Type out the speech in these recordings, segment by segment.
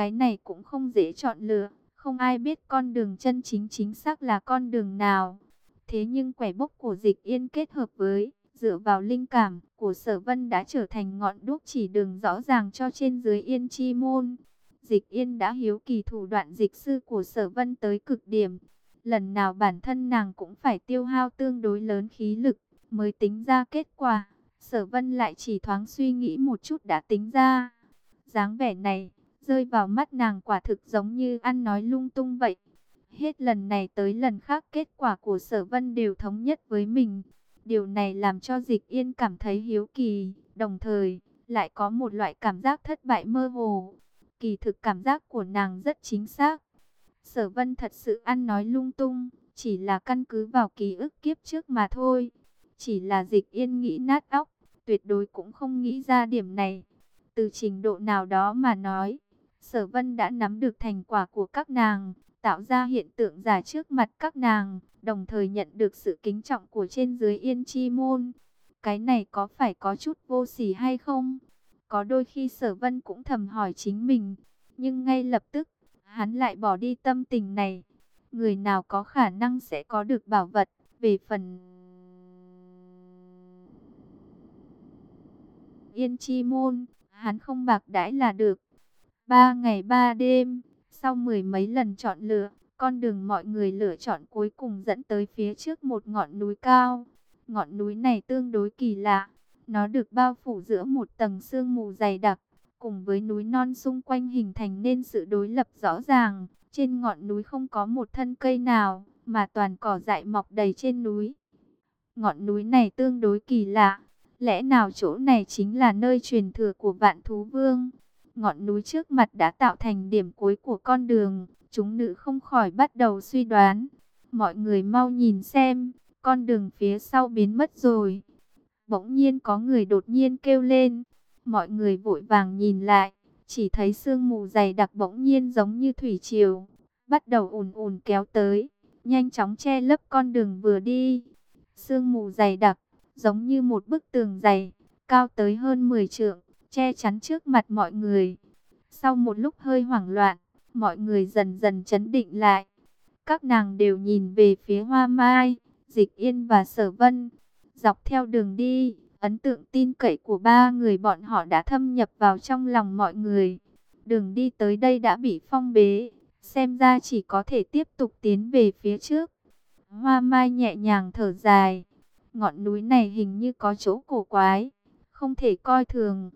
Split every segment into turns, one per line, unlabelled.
Cái này cũng không dễ chọn lựa, không ai biết con đường chân chính chính xác là con đường nào. Thế nhưng quẻ bốc của dịch yên kết hợp với dựa vào linh cảm của sở vân đã trở thành ngọn đuốc chỉ đường rõ ràng cho trên dưới yên chi môn. Dịch yên đã hiếu kỳ thủ đoạn dịch sư của sở vân tới cực điểm. Lần nào bản thân nàng cũng phải tiêu hao tương đối lớn khí lực mới tính ra kết quả. Sở vân lại chỉ thoáng suy nghĩ một chút đã tính ra. dáng vẻ này, rơi vào mắt nàng quả thực giống như ăn nói lung tung vậy. Hết lần này tới lần khác kết quả của sở vân đều thống nhất với mình. Điều này làm cho dịch yên cảm thấy hiếu kỳ, đồng thời lại có một loại cảm giác thất bại mơ hồ. Kỳ thực cảm giác của nàng rất chính xác. Sở vân thật sự ăn nói lung tung, chỉ là căn cứ vào ký ức kiếp trước mà thôi. Chỉ là dịch yên nghĩ nát óc, tuyệt đối cũng không nghĩ ra điểm này. Từ trình độ nào đó mà nói, sở vân đã nắm được thành quả của các nàng, tạo ra hiện tượng giả trước mặt các nàng, đồng thời nhận được sự kính trọng của trên dưới yên chi môn. Cái này có phải có chút vô sỉ hay không? Có đôi khi sở vân cũng thầm hỏi chính mình, nhưng ngay lập tức, hắn lại bỏ đi tâm tình này. Người nào có khả năng sẽ có được bảo vật, về phần... Yên chi môn, hắn không bạc đãi là được. Ba ngày ba đêm, sau mười mấy lần chọn lựa, con đường mọi người lựa chọn cuối cùng dẫn tới phía trước một ngọn núi cao. Ngọn núi này tương đối kỳ lạ, nó được bao phủ giữa một tầng sương mù dày đặc, cùng với núi non xung quanh hình thành nên sự đối lập rõ ràng. Trên ngọn núi không có một thân cây nào, mà toàn cỏ dại mọc đầy trên núi. Ngọn núi này tương đối kỳ lạ, lẽ nào chỗ này chính là nơi truyền thừa của vạn thú vương? Ngọn núi trước mặt đã tạo thành điểm cuối của con đường, chúng nữ không khỏi bắt đầu suy đoán. Mọi người mau nhìn xem, con đường phía sau biến mất rồi. Bỗng nhiên có người đột nhiên kêu lên, mọi người vội vàng nhìn lại, chỉ thấy sương mù dày đặc bỗng nhiên giống như thủy triều, bắt đầu ùn ùn kéo tới, nhanh chóng che lấp con đường vừa đi. Sương mù dày đặc, giống như một bức tường dày, cao tới hơn 10 trượng, che chắn trước mặt mọi người. Sau một lúc hơi hoảng loạn, mọi người dần dần chấn định lại. Các nàng đều nhìn về phía hoa mai, dịch yên và sở vân. Dọc theo đường đi, ấn tượng tin cậy của ba người bọn họ đã thâm nhập vào trong lòng mọi người. Đường đi tới đây đã bị phong bế, xem ra chỉ có thể tiếp tục tiến về phía trước. Hoa mai nhẹ nhàng thở dài, ngọn núi này hình như có chỗ cổ quái, không thể coi thường.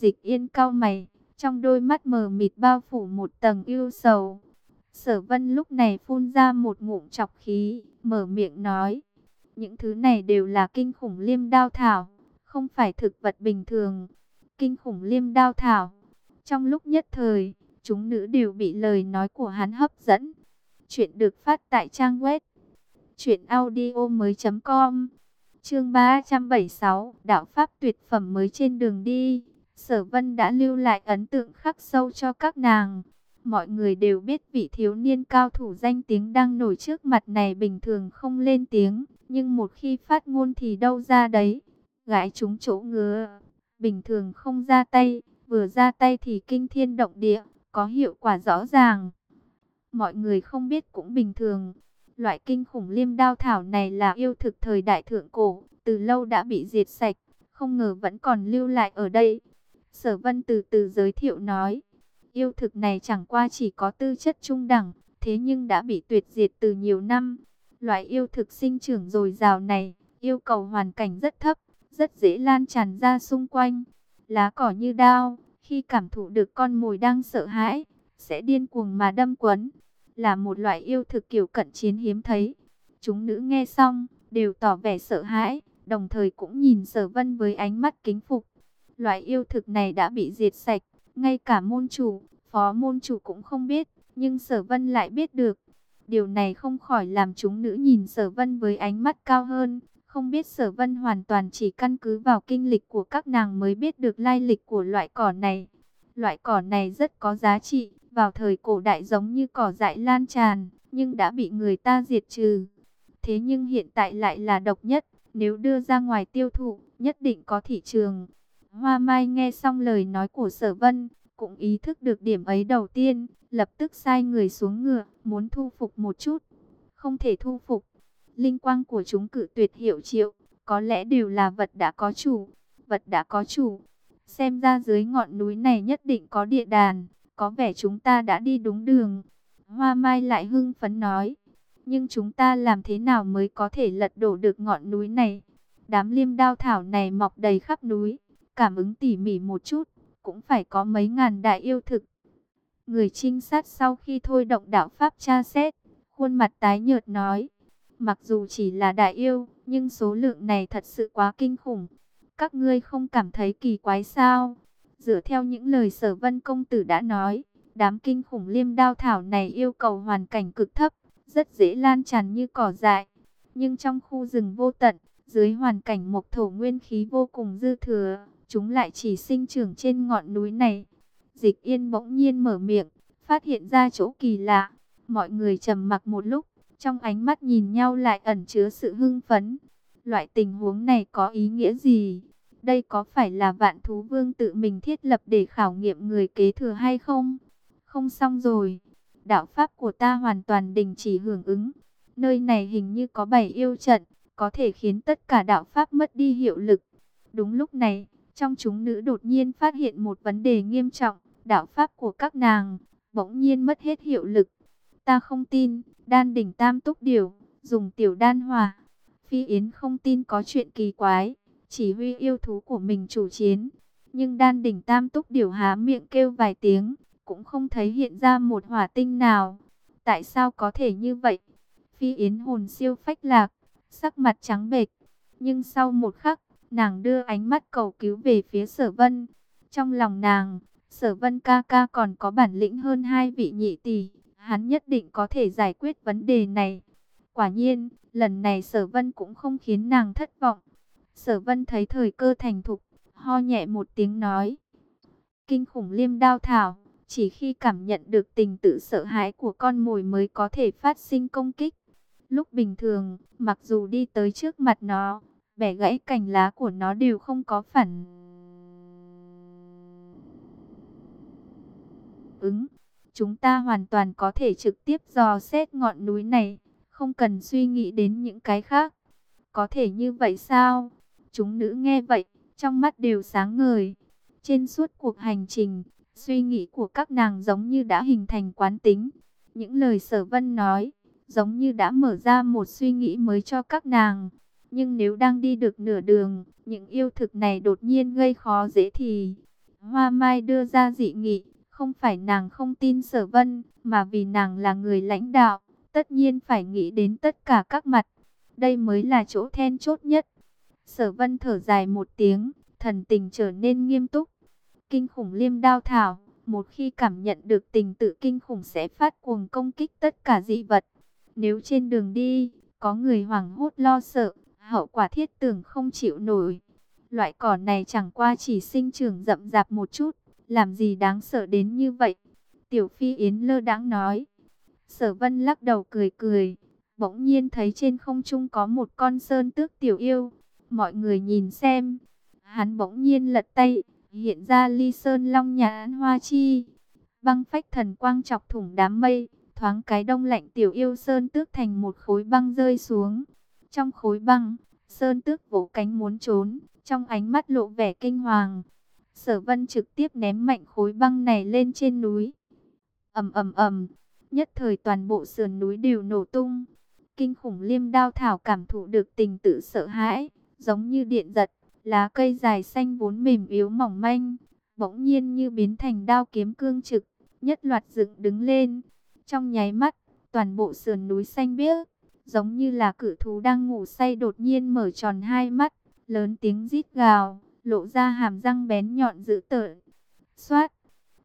Dịch yên cao mày, trong đôi mắt mờ mịt bao phủ một tầng yêu sầu. Sở vân lúc này phun ra một ngụm chọc khí, mở miệng nói. Những thứ này đều là kinh khủng liêm đao thảo, không phải thực vật bình thường. Kinh khủng liêm đao thảo. Trong lúc nhất thời, chúng nữ đều bị lời nói của hắn hấp dẫn. Chuyện được phát tại trang web truyệnaudiomoi.com. Chương 376, đạo pháp tuyệt phẩm mới trên đường đi. Sở Vân đã lưu lại ấn tượng khắc sâu cho các nàng. Mọi người đều biết vị thiếu niên cao thủ danh tiếng đang nổi trước mặt này bình thường không lên tiếng, nhưng một khi phát ngôn thì đâu ra đấy. Gái chúng chỗ ngứa, bình thường không ra tay, vừa ra tay thì kinh thiên động địa, có hiệu quả rõ ràng. Mọi người không biết cũng bình thường. Loại kinh khủng liêm đao thảo này là yêu thực thời đại thượng cổ, từ lâu đã bị diệt sạch, không ngờ vẫn còn lưu lại ở đây. Sở Vân từ từ giới thiệu nói, yêu thực này chẳng qua chỉ có tư chất trung đẳng, thế nhưng đã bị tuyệt diệt từ nhiều năm. Loại yêu thực sinh trưởng dồi dào này, yêu cầu hoàn cảnh rất thấp, rất dễ lan tràn ra xung quanh. Lá cỏ như đao, khi cảm thụ được con mồi đang sợ hãi, sẽ điên cuồng mà đâm quấn. Là một loại yêu thực kiểu cận chiến hiếm thấy. Chúng nữ nghe xong, đều tỏ vẻ sợ hãi, đồng thời cũng nhìn sở vân với ánh mắt kính phục. Loại yêu thực này đã bị diệt sạch, ngay cả môn chủ, phó môn chủ cũng không biết, nhưng sở vân lại biết được. Điều này không khỏi làm chúng nữ nhìn sở vân với ánh mắt cao hơn, không biết sở vân hoàn toàn chỉ căn cứ vào kinh lịch của các nàng mới biết được lai lịch của loại cỏ này. Loại cỏ này rất có giá trị, vào thời cổ đại giống như cỏ dại lan tràn, nhưng đã bị người ta diệt trừ. Thế nhưng hiện tại lại là độc nhất, nếu đưa ra ngoài tiêu thụ, nhất định có thị trường. Hoa Mai nghe xong lời nói của Sở Vân, cũng ý thức được điểm ấy đầu tiên, lập tức sai người xuống ngựa, muốn thu phục một chút. Không thể thu phục. Linh quang của chúng cự tuyệt hiệu triệu, có lẽ đều là vật đã có chủ. Vật đã có chủ. Xem ra dưới ngọn núi này nhất định có địa đàn, có vẻ chúng ta đã đi đúng đường. Hoa Mai lại hưng phấn nói, nhưng chúng ta làm thế nào mới có thể lật đổ được ngọn núi này? Đám liêm đao thảo này mọc đầy khắp núi, cảm ứng tỉ mỉ một chút, cũng phải có mấy ngàn đại yêu thực. Người trinh sát sau khi thôi động đạo pháp tra xét, khuôn mặt tái nhợt nói, mặc dù chỉ là đại yêu, nhưng số lượng này thật sự quá kinh khủng. Các ngươi không cảm thấy kỳ quái sao? Dựa theo những lời sở vân công tử đã nói, đám kinh khủng liêm đao thảo này yêu cầu hoàn cảnh cực thấp, rất dễ lan tràn như cỏ dại. Nhưng trong khu rừng vô tận, dưới hoàn cảnh mộc thổ nguyên khí vô cùng dư thừa, chúng lại chỉ sinh trưởng trên ngọn núi này. Dịch yên bỗng nhiên mở miệng, phát hiện ra chỗ kỳ lạ. Mọi người trầm mặc một lúc, trong ánh mắt nhìn nhau lại ẩn chứa sự hưng phấn. Loại tình huống này có ý nghĩa gì? Đây có phải là vạn thú vương tự mình thiết lập để khảo nghiệm người kế thừa hay không? Không xong rồi. Đạo pháp của ta hoàn toàn đình chỉ hưởng ứng. Nơi này hình như có bảy yêu trận, có thể khiến tất cả đạo pháp mất đi hiệu lực. Đúng lúc này, trong chúng nữ đột nhiên phát hiện một vấn đề nghiêm trọng, đạo pháp của các nàng bỗng nhiên mất hết hiệu lực. Ta không tin, đan đỉnh tam túc điều, dùng tiểu đan hòa. Phi Yến không tin có chuyện kỳ quái, chỉ huy yêu thú của mình chủ chiến. Nhưng đan đỉnh tam túc điều há miệng kêu vài tiếng, cũng không thấy hiện ra một hỏa tinh nào. Tại sao có thể như vậy? Phi Yến hồn siêu phách lạc, sắc mặt trắng bệch. Nhưng sau một khắc, nàng đưa ánh mắt cầu cứu về phía sở vân. Trong lòng nàng, sở vân ca ca còn có bản lĩnh hơn hai vị nhị tỷ. Hắn nhất định có thể giải quyết vấn đề này. Quả nhiên, lần này sở vân cũng không khiến nàng thất vọng. Sở vân thấy thời cơ thành thục, ho nhẹ một tiếng nói. Kinh khủng liêm đao thảo, chỉ khi cảm nhận được tình tự sợ hãi của con mồi mới có thể phát sinh công kích. Lúc bình thường, mặc dù đi tới trước mặt nó, bẻ gãy cành lá của nó đều không có phản ứng. Chúng ta hoàn toàn có thể trực tiếp dò xét ngọn núi này, không cần suy nghĩ đến những cái khác. Có thể như vậy sao? Chúng nữ nghe vậy, trong mắt đều sáng ngời. Trên suốt cuộc hành trình, suy nghĩ của các nàng giống như đã hình thành quán tính. Những lời sở vân nói, giống như đã mở ra một suy nghĩ mới cho các nàng. Nhưng nếu đang đi được nửa đường, những yêu thực này đột nhiên gây khó dễ thì... Hoa Mai đưa ra dị nghị, không phải nàng không tin sở vân, mà vì nàng là người lãnh đạo, tất nhiên phải nghĩ đến tất cả các mặt. Đây mới là chỗ then chốt nhất. Sở vân thở dài một tiếng, thần tình trở nên nghiêm túc. Kinh khủng liêm đao thảo, một khi cảm nhận được tình tự kinh khủng sẽ phát cuồng công kích tất cả dị vật. Nếu trên đường đi, có người hoảng hốt lo sợ, hậu quả thiết tưởng không chịu nổi. Loại cỏ này chẳng qua chỉ sinh trưởng rậm rạp một chút, làm gì đáng sợ đến như vậy? Tiểu Phi Yến lơ đãng nói. Sở Vân lắc đầu cười cười, bỗng nhiên thấy trên không trung có một con sơn tước tiểu yêu. Mọi người nhìn xem, hắn bỗng nhiên lật tay, hiện ra ly sơn long nhà án hoa chi. Băng phách thần quang chọc thủng đám mây, thoáng cái đông lạnh tiểu yêu sơn tước thành một khối băng rơi xuống. Trong khối băng, sơn tước vỗ cánh muốn trốn, trong ánh mắt lộ vẻ kinh hoàng. Sở vân trực tiếp ném mạnh khối băng này lên trên núi. ầm ầm ầm, nhất thời toàn bộ sườn núi đều nổ tung. Kinh khủng liêm đao thảo cảm thụ được tình tự sợ hãi, giống như điện giật, lá cây dài xanh vốn mềm yếu mỏng manh, bỗng nhiên như biến thành đao kiếm cương trực, nhất loạt dựng đứng lên. Trong nháy mắt, toàn bộ sườn núi xanh biếc, giống như là cự thú đang ngủ say đột nhiên mở tròn hai mắt, lớn tiếng rít gào lộ ra hàm răng bén nhọn dữ tợn. Xoát!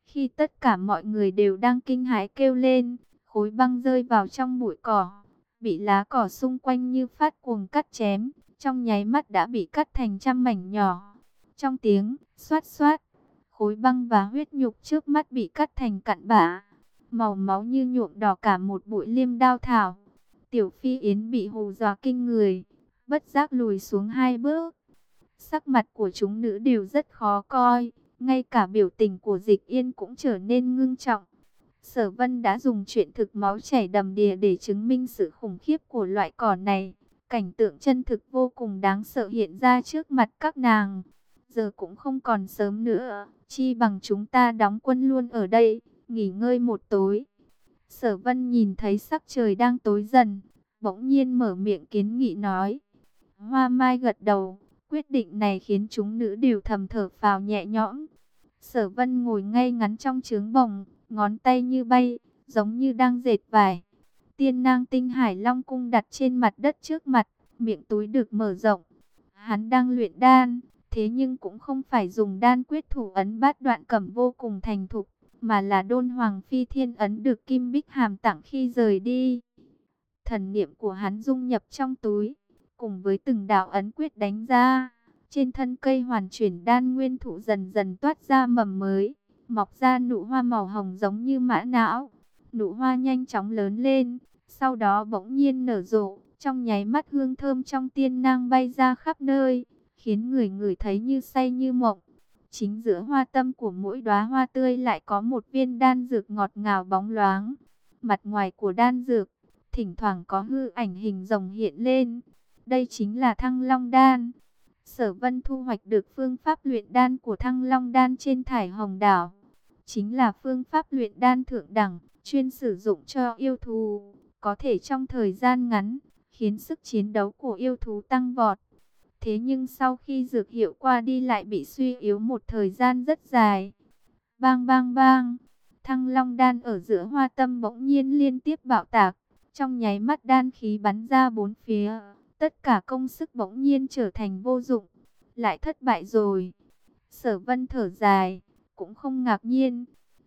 Khi tất cả mọi người đều đang kinh hãi kêu lên, khối băng rơi vào trong bụi cỏ, bị lá cỏ xung quanh như phát cuồng cắt chém, trong nháy mắt đã bị cắt thành trăm mảnh nhỏ. Trong tiếng xoát xoát, khối băng và huyết nhục trước mắt bị cắt thành cặn bã, màu máu như nhuộm đỏ cả một bụi liêm đao thảo. Tiểu Phi Yến bị hù dọa kinh người, bất giác lùi xuống hai bước. Sắc mặt của chúng nữ đều rất khó coi, ngay cả biểu tình của dịch yên cũng trở nên ngưng trọng. Sở Vân đã dùng chuyện thực máu chảy đầm đìa để chứng minh sự khủng khiếp của loại cỏ này. Cảnh tượng chân thực vô cùng đáng sợ hiện ra trước mặt các nàng. Giờ cũng không còn sớm nữa, chi bằng chúng ta đóng quân luôn ở đây, nghỉ ngơi một tối. Sở Vân nhìn thấy sắc trời đang tối dần, bỗng nhiên mở miệng kiến nghị nói. Hoa Mai gật đầu, quyết định này khiến chúng nữ đều thầm thở phào nhẹ nhõm. Sở Vân ngồi ngay ngắn trong trướng bồng, ngón tay như bay, giống như đang dệt vải. Tiên nang tinh hải long cung đặt trên mặt đất trước mặt, miệng túi được mở rộng. Hắn đang luyện đan, thế nhưng cũng không phải dùng đan quyết thủ ấn bát đoạn cẩm vô cùng thành thục, mà là đôn hoàng phi thiên ấn được Kim Bích Hàm tặng khi rời đi. Thần niệm của hắn dung nhập trong túi, cùng với từng đạo ấn quyết đánh ra. Trên thân cây hoàn chuyển đan nguyên thụ dần dần toát ra mầm mới, mọc ra nụ hoa màu hồng giống như mã não. Nụ hoa nhanh chóng lớn lên, sau đó bỗng nhiên nở rộ, trong nháy mắt hương thơm trong tiên nang bay ra khắp nơi, khiến người người thấy như say như mộng. Chính giữa hoa tâm của mỗi đóa hoa tươi lại có một viên đan dược ngọt ngào bóng loáng. Mặt ngoài của đan dược, thỉnh thoảng có hư ảnh hình rồng hiện lên. Đây chính là thăng long đan. Sở vân thu hoạch được phương pháp luyện đan của thăng long đan trên thải hồng đảo. Chính là phương pháp luyện đan thượng đẳng, chuyên sử dụng cho yêu thú. Có thể trong thời gian ngắn, khiến sức chiến đấu của yêu thú tăng vọt. Thế nhưng sau khi dược hiệu qua đi lại bị suy yếu một thời gian rất dài. Bang bang bang, thăng long đan ở giữa hoa tâm bỗng nhiên liên tiếp bạo tạc. Trong nháy mắt đan khí bắn ra bốn phía, tất cả công sức bỗng nhiên trở thành vô dụng. Lại thất bại rồi. Sở vân thở dài, cũng không ngạc nhiên.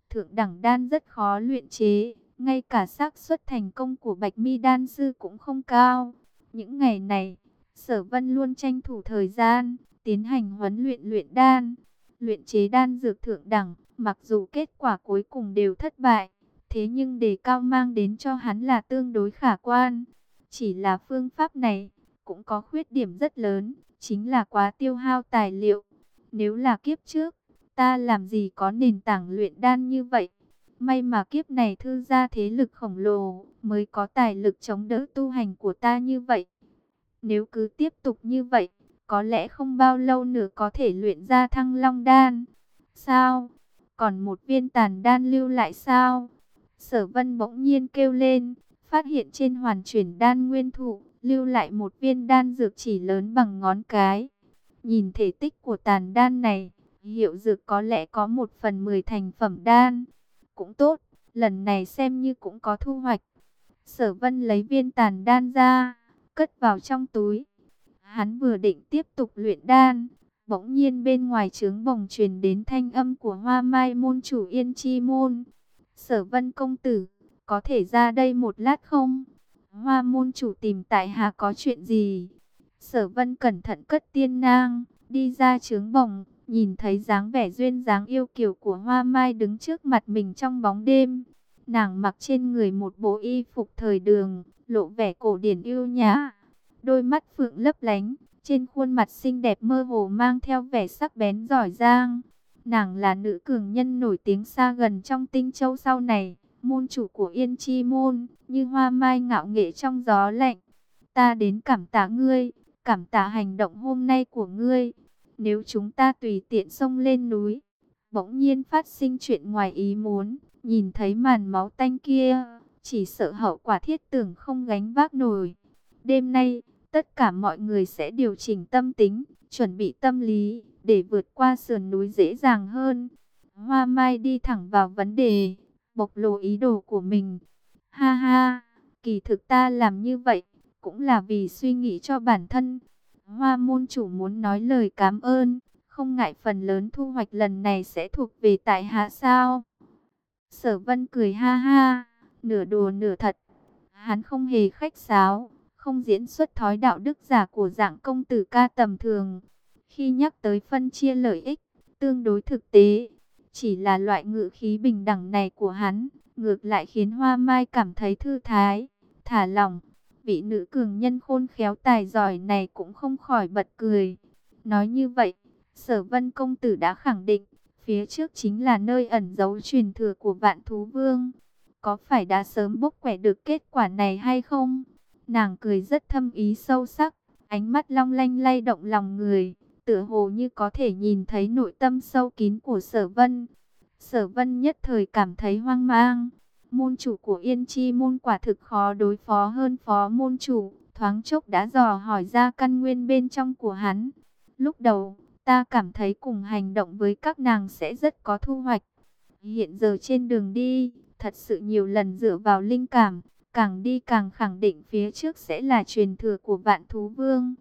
Thượng đẳng đan rất khó luyện chế, ngay cả xác suất thành công của Bạch Mi đan sư cũng không cao. Những ngày này, Sở Vân luôn tranh thủ thời gian, tiến hành huấn luyện luyện đan, luyện chế đan dược thượng đẳng, mặc dù kết quả cuối cùng đều thất bại, thế nhưng đề cao mang đến cho hắn là tương đối khả quan. Chỉ là phương pháp này cũng có khuyết điểm rất lớn, chính là quá tiêu hao tài liệu. Nếu là kiếp trước, ta làm gì có nền tảng luyện đan như vậy? May mà kiếp này thư gia thế lực khổng lồ, mới có tài lực chống đỡ tu hành của ta như vậy. Nếu cứ tiếp tục như vậy, có lẽ không bao lâu nữa có thể luyện ra thăng long đan. Sao? Còn một viên tàn đan lưu lại sao? Sở vân bỗng nhiên kêu lên, phát hiện trên hoàn chuyển đan nguyên thụ, lưu lại một viên đan dược chỉ lớn bằng ngón cái. Nhìn thể tích của tàn đan này, hiệu dược có lẽ có một phần mười thành phẩm đan. Cũng tốt, lần này xem như cũng có thu hoạch. Sở vân lấy viên tàn đan ra, cất vào trong túi. Hắn vừa định tiếp tục luyện đan, bỗng nhiên bên ngoài trướng bồng truyền đến thanh âm của hoa mai môn chủ yên chi môn. Sở vân công tử, có thể ra đây một lát không? Hoa môn chủ tìm tại hạ có chuyện gì? Sở vân cẩn thận cất tiên nang, đi ra trướng bồng, nhìn thấy dáng vẻ duyên dáng yêu kiều của hoa mai đứng trước mặt mình trong bóng đêm. Nàng mặc trên người một bộ y phục thời đường, lộ vẻ cổ điển yêu nhã. Đôi mắt phượng lấp lánh, trên khuôn mặt xinh đẹp mơ hồ mang theo vẻ sắc bén giỏi giang. Nàng là nữ cường nhân nổi tiếng xa gần trong tinh châu sau này, môn chủ của Yên Chi Môn, như hoa mai ngạo nghệ trong gió lạnh. Ta đến cảm tạ ngươi, cảm tạ hành động hôm nay của ngươi. Nếu chúng ta tùy tiện xông lên núi, bỗng nhiên phát sinh chuyện ngoài ý muốn, nhìn thấy màn máu tanh kia, chỉ sợ hậu quả thiết tưởng không gánh vác nổi. Đêm nay, tất cả mọi người sẽ điều chỉnh tâm tính, chuẩn bị tâm lý, để vượt qua sườn núi dễ dàng hơn. Hoa Mai đi thẳng vào vấn đề, bộc lộ ý đồ của mình. Ha ha, kỳ thực ta làm như vậy, cũng là vì suy nghĩ cho bản thân. Hoa môn chủ muốn nói lời cảm ơn, không ngại phần lớn thu hoạch lần này sẽ thuộc về tại hạ sao. Sở vân cười ha ha, nửa đùa nửa thật. Hắn không hề khách sáo, không diễn xuất thói đạo đức giả của dạng công tử ca tầm thường. Khi nhắc tới phân chia lợi ích, tương đối thực tế, chỉ là loại ngự khí bình đẳng này của hắn, ngược lại khiến Hoa Mai cảm thấy thư thái, thả lỏng. Vị nữ cường nhân khôn khéo tài giỏi này cũng không khỏi bật cười. Nói như vậy, sở vân công tử đã khẳng định, Phía trước chính là nơi ẩn giấu truyền thừa của vạn thú vương. Có phải đã sớm bốc quẻ được kết quả này hay không? Nàng cười rất thâm ý sâu sắc, ánh mắt long lanh lay động lòng người, tựa hồ như có thể nhìn thấy nội tâm sâu kín của sở vân. Sở vân nhất thời cảm thấy hoang mang. Môn chủ của Yên Chi môn quả thực khó đối phó hơn phó môn chủ, thoáng chốc đã dò hỏi ra căn nguyên bên trong của hắn. Lúc đầu, ta cảm thấy cùng hành động với các nàng sẽ rất có thu hoạch. Hiện giờ trên đường đi, thật sự nhiều lần dựa vào linh cảm, càng đi càng khẳng định phía trước sẽ là truyền thừa của vạn thú vương.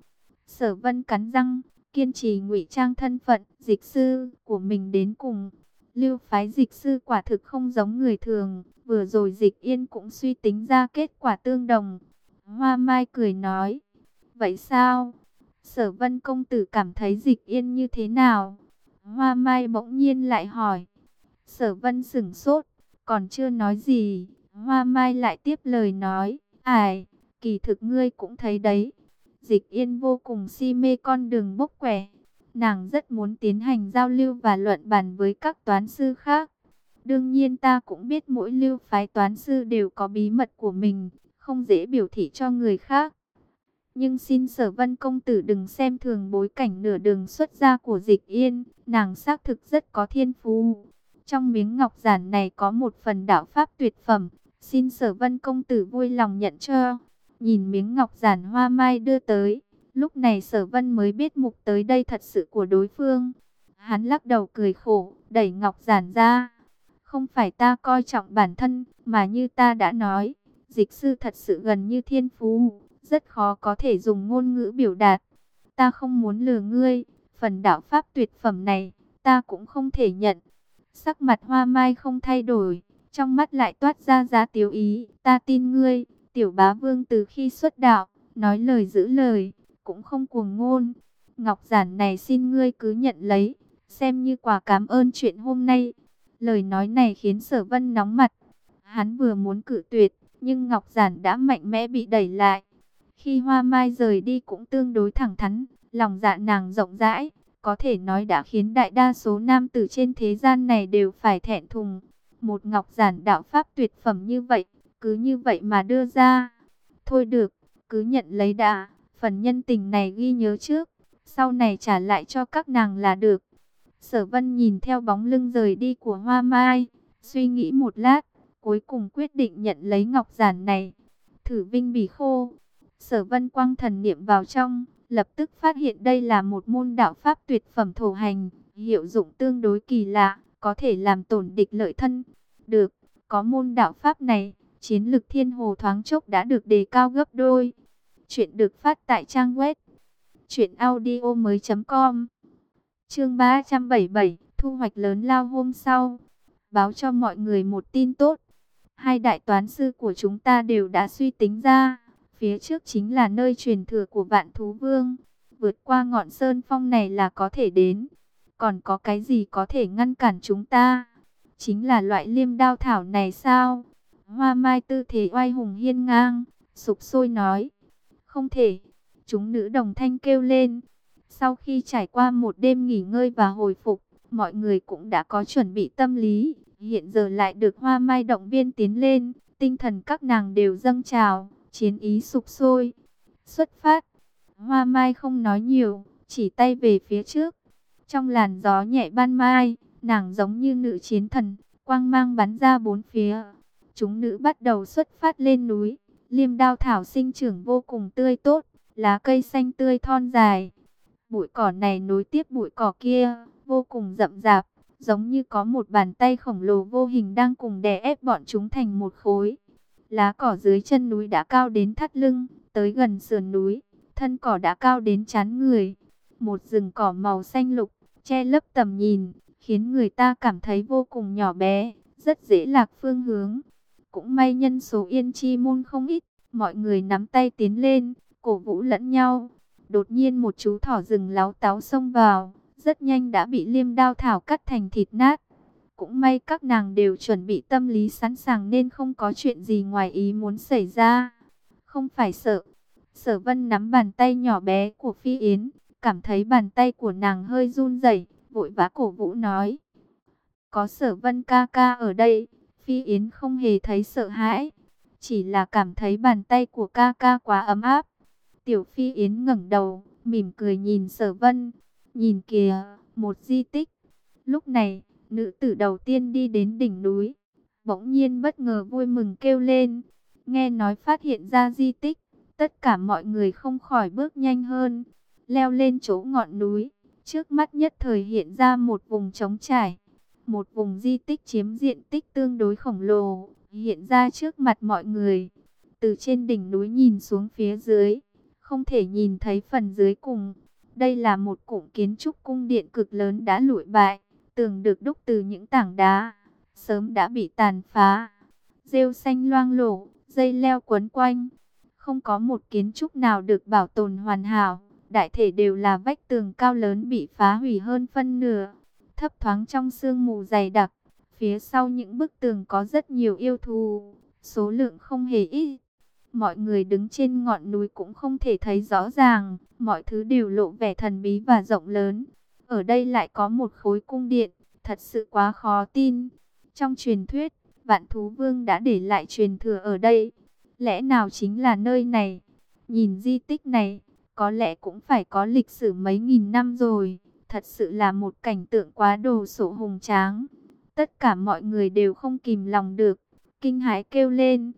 Sở vân cắn răng, kiên trì ngụy trang thân phận dịch sư của mình đến cùng. Lưu phái dịch sư quả thực không giống người thường, vừa rồi dịch yên cũng suy tính ra kết quả tương đồng. Hoa Mai cười nói, vậy sao? Sở vân công tử cảm thấy dịch yên như thế nào? Hoa Mai bỗng nhiên lại hỏi. Sở vân sửng sốt, còn chưa nói gì. Hoa Mai lại tiếp lời nói, ải, kỳ thực ngươi cũng thấy đấy. Dịch yên vô cùng si mê con đường bốc quẻ. Nàng rất muốn tiến hành giao lưu và luận bàn với các toán sư khác. Đương nhiên ta cũng biết mỗi lưu phái toán sư đều có bí mật của mình, không dễ biểu thị cho người khác. Nhưng xin sở vân công tử đừng xem thường bối cảnh nửa đường xuất gia của dịch yên, nàng xác thực rất có thiên phú. Trong miếng ngọc giản này có một phần đạo pháp tuyệt phẩm, xin sở vân công tử vui lòng nhận cho. Nhìn miếng ngọc giản hoa mai đưa tới, lúc này sở vân mới biết mục tới đây thật sự của đối phương. Hắn lắc đầu cười khổ, đẩy ngọc giản ra. Không phải ta coi trọng bản thân, mà như ta đã nói, dịch sư thật sự gần như thiên phú, rất khó có thể dùng ngôn ngữ biểu đạt. Ta không muốn lừa ngươi, phần đạo pháp tuyệt phẩm này, ta cũng không thể nhận. Sắc mặt hoa mai không thay đổi, trong mắt lại toát ra giá tiếu ý, ta tin ngươi, tiểu bá vương từ khi xuất đạo, nói lời giữ lời, cũng không cuồng ngôn. Ngọc giản này xin ngươi cứ nhận lấy, xem như quà cảm ơn chuyện hôm nay. Lời nói này khiến sở vân nóng mặt. Hắn vừa muốn cử tuyệt, nhưng Ngọc giản đã mạnh mẽ bị đẩy lại. Khi hoa mai rời đi cũng tương đối thẳng thắn, lòng dạ nàng rộng rãi, có thể nói đã khiến đại đa số nam tử trên thế gian này đều phải thẹn thùng. Một ngọc giản đạo pháp tuyệt phẩm như vậy, cứ như vậy mà đưa ra. Thôi được, cứ nhận lấy đã, phần nhân tình này ghi nhớ trước, sau này trả lại cho các nàng là được. Sở vân nhìn theo bóng lưng rời đi của hoa mai, suy nghĩ một lát, cuối cùng quyết định nhận lấy ngọc giản này. Thử vinh bì khô, sở vân quăng thần niệm vào trong, lập tức phát hiện đây là một môn đạo pháp tuyệt phẩm thổ hành, hiệu dụng tương đối kỳ lạ, có thể làm tổn địch lợi thân. Được, có môn đạo pháp này, chiến lực thiên hồ thoáng chốc đã được đề cao gấp đôi. Chuyện được phát tại trang web truyệnaudiomoi.com. Chương 377, thu hoạch lớn lao hôm sau. Báo cho mọi người một tin tốt. Hai đại toán sư của chúng ta đều đã suy tính ra, phía trước chính là nơi truyền thừa của Vạn Thú Vương. Vượt qua ngọn sơn phong này là có thể đến. Còn có cái gì có thể ngăn cản chúng ta? Chính là loại liêm đao thảo này sao? Hoa mai tư thế oai hùng hiên ngang, sục sôi nói. Không thể. Chúng nữ đồng thanh kêu lên. Sau khi trải qua một đêm nghỉ ngơi và hồi phục, mọi người cũng đã có chuẩn bị tâm lý. Hiện giờ lại được hoa mai động viên tiến lên, tinh thần các nàng đều dâng trào, chiến ý sục sôi. Xuất phát, hoa mai không nói nhiều, chỉ tay về phía trước. Trong làn gió nhẹ ban mai, nàng giống như nữ chiến thần, quang mang bắn ra bốn phía. Chúng nữ bắt đầu xuất phát lên núi, liêm đao thảo sinh trưởng vô cùng tươi tốt, lá cây xanh tươi thon dài. Bụi cỏ này nối tiếp bụi cỏ kia, vô cùng rậm rạp, giống như có một bàn tay khổng lồ vô hình đang cùng đè ép bọn chúng thành một khối. Lá cỏ dưới chân núi đã cao đến thắt lưng, tới gần sườn núi, thân cỏ đã cao đến chán người. Một rừng cỏ màu xanh lục, che lấp tầm nhìn, khiến người ta cảm thấy vô cùng nhỏ bé, rất dễ lạc phương hướng. Cũng may nhân số yên chi môn không ít, mọi người nắm tay tiến lên, cổ vũ lẫn nhau. Đột nhiên một chú thỏ rừng láo táo xông vào, rất nhanh đã bị liêm đao thảo cắt thành thịt nát. Cũng may các nàng đều chuẩn bị tâm lý sẵn sàng nên không có chuyện gì ngoài ý muốn xảy ra. Không phải sợ. Sở vân nắm bàn tay nhỏ bé của Phi Yến, cảm thấy bàn tay của nàng hơi run rẩy, vội vã cổ vũ nói. Có sở vân ca ca ở đây, Phi Yến không hề thấy sợ hãi. Chỉ là cảm thấy bàn tay của ca ca quá ấm áp. Tiểu Phi Yến ngẩng đầu, mỉm cười nhìn sở vân. Nhìn kìa, một di tích. Lúc này, nữ tử đầu tiên đi đến đỉnh núi. Bỗng nhiên bất ngờ vui mừng kêu lên. Nghe nói phát hiện ra di tích. Tất cả mọi người không khỏi bước nhanh hơn. Leo lên chỗ ngọn núi. Trước mắt nhất thời hiện ra một vùng trống trải. Một vùng di tích chiếm diện tích tương đối khổng lồ. Hiện ra trước mặt mọi người. Từ trên đỉnh núi nhìn xuống phía dưới. Không thể nhìn thấy phần dưới cùng. Đây là một cụm kiến trúc cung điện cực lớn đã lụi bại. Tường được đúc từ những tảng đá. Sớm đã bị tàn phá. Rêu xanh loang lổ. Dây leo quấn quanh. Không có một kiến trúc nào được bảo tồn hoàn hảo đại thể đều là vách tường cao lớn bị phá hủy hơn phân nửa, thấp thoáng trong sương mù dày đặc. Phía sau những bức tường có rất nhiều yêu thú, số lượng không hề ít. Mọi người đứng trên ngọn núi cũng không thể thấy rõ ràng, mọi thứ đều lộ vẻ thần bí và rộng lớn. Ở đây lại có một khối cung điện, thật sự quá khó tin. Trong truyền thuyết, vạn thú vương đã để lại truyền thừa ở đây. Lẽ nào chính là nơi này? Nhìn di tích này, có lẽ cũng phải có lịch sử mấy nghìn năm rồi. Thật sự là một cảnh tượng quá đồ sộ hùng tráng. Tất cả mọi người đều không kìm lòng được. Kinh hãi kêu lên.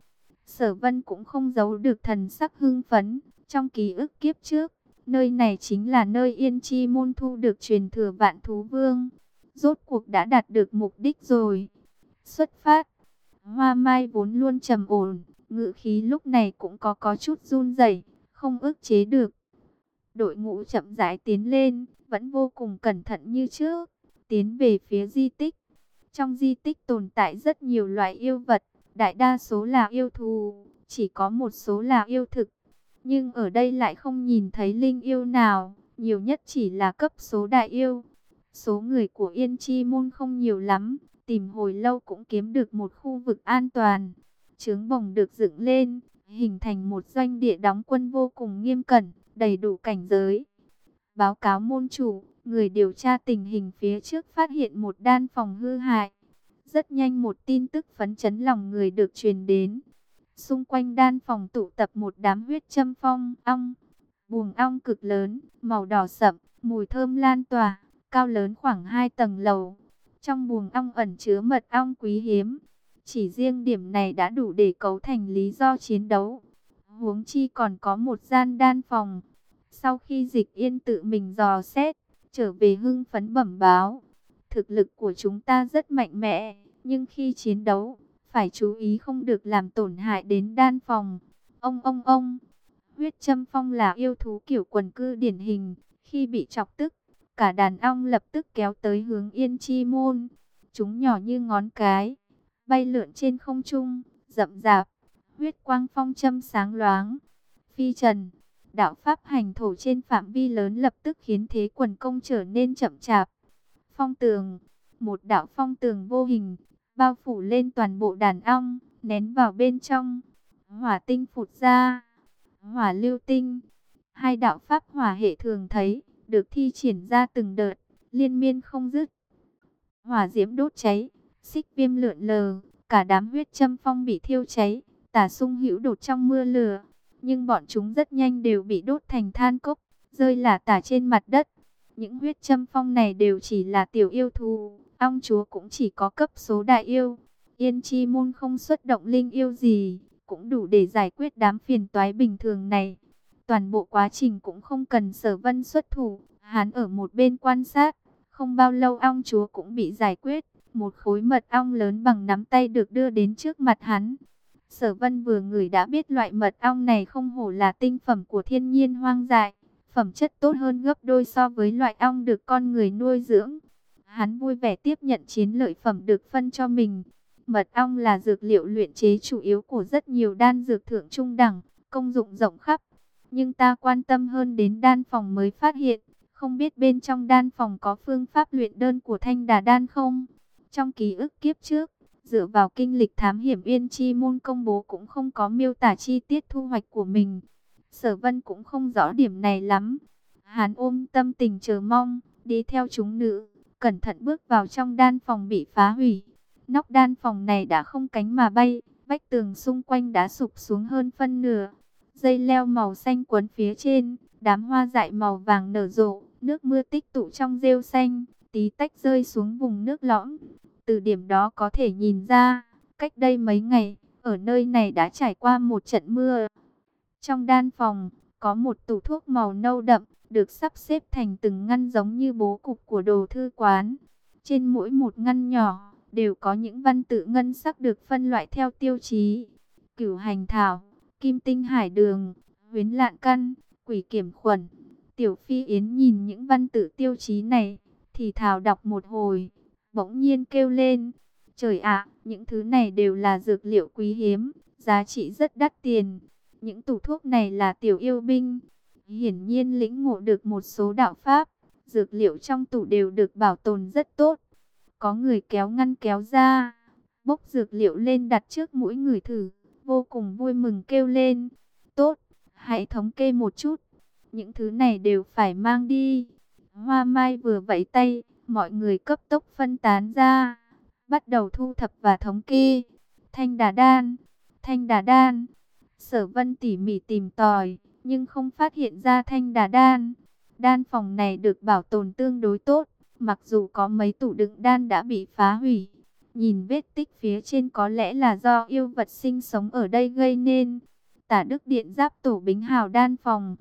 Sở vân cũng không giấu được thần sắc hưng phấn. Trong ký ức kiếp trước, nơi này chính là nơi Yên Chi môn thu được truyền thừa vạn thú vương. Rốt cuộc đã đạt được mục đích rồi. Xuất phát. Hoa mai vốn luôn trầm ổn. Ngự khí lúc này cũng có có chút run rẩy, không ức chế được. Đội ngũ chậm rãi tiến lên, vẫn vô cùng cẩn thận như trước, tiến về phía di tích. Trong di tích tồn tại rất nhiều loại yêu vật, đại đa số là yêu thù, chỉ có một số là yêu thực. Nhưng ở đây lại không nhìn thấy linh yêu nào, nhiều nhất chỉ là cấp số đại yêu. Số người của Yên Chi Môn không nhiều lắm, tìm hồi lâu cũng kiếm được một khu vực an toàn. Trướng bồng được dựng lên, hình thành một doanh địa đóng quân vô cùng nghiêm cẩn đầy đủ cảnh giới. Báo cáo môn chủ, người điều tra tình hình phía trước phát hiện một đan phòng hư hại. Rất nhanh một tin tức phấn chấn lòng người được truyền đến. Xung quanh đan phòng tụ tập một đám huyết châm phong, ong. Buồng ong cực lớn, màu đỏ sậm, mùi thơm lan tỏa, cao lớn khoảng 2 tầng lầu. Trong buồng ong ẩn chứa mật ong quý hiếm. Chỉ riêng điểm này đã đủ để cấu thành lý do chiến đấu huống chi còn có một gian đan phòng. Sau khi dịch yên tự mình dò xét, trở về hưng phấn bẩm báo. Thực lực của chúng ta rất mạnh mẽ, nhưng khi chiến đấu, phải chú ý không được làm tổn hại đến đan phòng. Ông ông ông, huyết châm phong là yêu thú kiểu quần cư điển hình, khi bị chọc tức, cả đàn ong lập tức kéo tới hướng yên chi môn. Chúng nhỏ như ngón cái, bay lượn trên không trung, rậm rạp, huyết quang phong châm sáng loáng. Phi trần, đạo pháp hành thổ trên phạm vi lớn lập tức khiến thế quần công trở nên chậm chạp. Phong tường, một đạo phong tường vô hình, bao phủ lên toàn bộ đàn ong, nén vào bên trong. Hỏa tinh phụt ra, hỏa lưu tinh, hai đạo pháp hỏa hệ thường thấy, được thi triển ra từng đợt, liên miên không dứt. Hỏa diễm đốt cháy, xích viêm lượn lờ, cả đám huyết châm phong bị thiêu cháy, tả sung hữu đột trong mưa lửa, nhưng bọn chúng rất nhanh đều bị đốt thành than cốc, rơi là tả trên mặt đất. Những huyết châm phong này đều chỉ là tiểu yêu thù, ong chúa cũng chỉ có cấp số đại yêu. Yên chi môn không xuất động linh yêu gì, cũng đủ để giải quyết đám phiền toái bình thường này. Toàn bộ quá trình cũng không cần sở vân xuất thủ, hắn ở một bên quan sát, không bao lâu ong chúa cũng bị giải quyết. Một khối mật ong lớn bằng nắm tay được đưa đến trước mặt hắn. Sở vân vừa ngửi đã biết loại mật ong này không hổ là tinh phẩm của thiên nhiên hoang dại. Phẩm chất tốt hơn gấp đôi so với loại ong được con người nuôi dưỡng. Hắn vui vẻ tiếp nhận chiến lợi phẩm được phân cho mình. Mật ong là dược liệu luyện chế chủ yếu của rất nhiều đan dược thượng trung đẳng, công dụng rộng khắp. Nhưng ta quan tâm hơn đến đan phòng mới phát hiện, không biết bên trong đan phòng có phương pháp luyện đơn của thanh đà đan không? Trong ký ức kiếp trước, Dựa vào kinh lịch thám hiểm Yên Chi Môn công bố cũng không có miêu tả chi tiết thu hoạch của mình. Sở Vân cũng không rõ điểm này lắm. Hắn ôm tâm tình chờ mong, đi theo chúng nữ, cẩn thận bước vào trong đan phòng bị phá hủy. Nóc đan phòng này đã không cánh mà bay, vách tường xung quanh đã sụp xuống hơn phân nửa. Dây leo màu xanh quấn phía trên, đám hoa dại màu vàng nở rộ, nước mưa tích tụ trong rêu xanh, tí tách rơi xuống vùng nước lõm. Từ điểm đó có thể nhìn ra, cách đây mấy ngày, ở nơi này đã trải qua một trận mưa. Trong đan phòng, có một tủ thuốc màu nâu đậm, được sắp xếp thành từng ngăn giống như bố cục của đồ thư quán. Trên mỗi một ngăn nhỏ, đều có những văn tự ngân sắc được phân loại theo tiêu chí. Cửu hành thảo, kim tinh hải đường, huyến lạn căn, quỷ kiểm khuẩn. Tiểu Phi Yến nhìn những văn tự tiêu chí này, thì thảo đọc một hồi, bỗng nhiên kêu lên. Trời ạ, những thứ này đều là dược liệu quý hiếm, giá trị rất đắt tiền. Những tủ thuốc này là tiểu yêu binh. Hiển nhiên lĩnh ngộ được một số đạo pháp, dược liệu trong tủ đều được bảo tồn rất tốt. Có người kéo ngăn kéo ra, bốc dược liệu lên đặt trước mũi người thử, vô cùng vui mừng kêu lên. Tốt, hãy thống kê một chút, những thứ này đều phải mang đi. Hoa Mai vừa vẫy tay, mọi người cấp tốc phân tán ra, bắt đầu thu thập và thống kê. Thanh Đà Đan, Thanh Đà Đan, Sở Vân tỉ mỉ tìm tòi, nhưng không phát hiện ra Thanh Đà Đan. Đan phòng này được bảo tồn tương đối tốt, mặc dù có mấy tủ đựng đan đã bị phá hủy. Nhìn vết tích phía trên có lẽ là do yêu vật sinh sống ở đây gây nên. Tả Đức Điện giáp tổ bính hào đan phòng,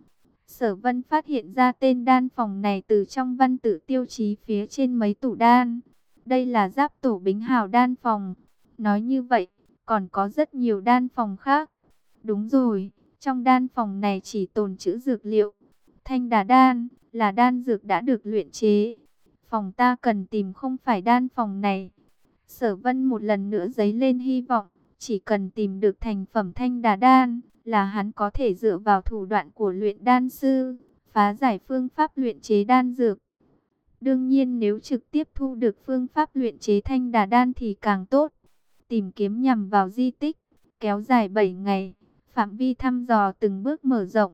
Sở Vân phát hiện ra tên đan phòng này từ trong văn tự tiêu chí phía trên mấy tủ đan. Đây là giáp tổ bính hào đan phòng. Nói như vậy, còn có rất nhiều đan phòng khác. Đúng rồi, trong đan phòng này chỉ tồn trữ dược liệu. Thanh đà đan là đan dược đã được luyện chế. Phòng ta cần tìm không phải đan phòng này. Sở Vân một lần nữa giấy lên hy vọng, chỉ cần tìm được thành phẩm thanh đà đan, là hắn có thể dựa vào thủ đoạn của luyện đan sư, phá giải phương pháp luyện chế đan dược. Đương nhiên nếu trực tiếp thu được phương pháp luyện chế thanh đà đan thì càng tốt. Tìm kiếm nhằm vào di tích, kéo dài 7 ngày, phạm vi thăm dò từng bước mở rộng.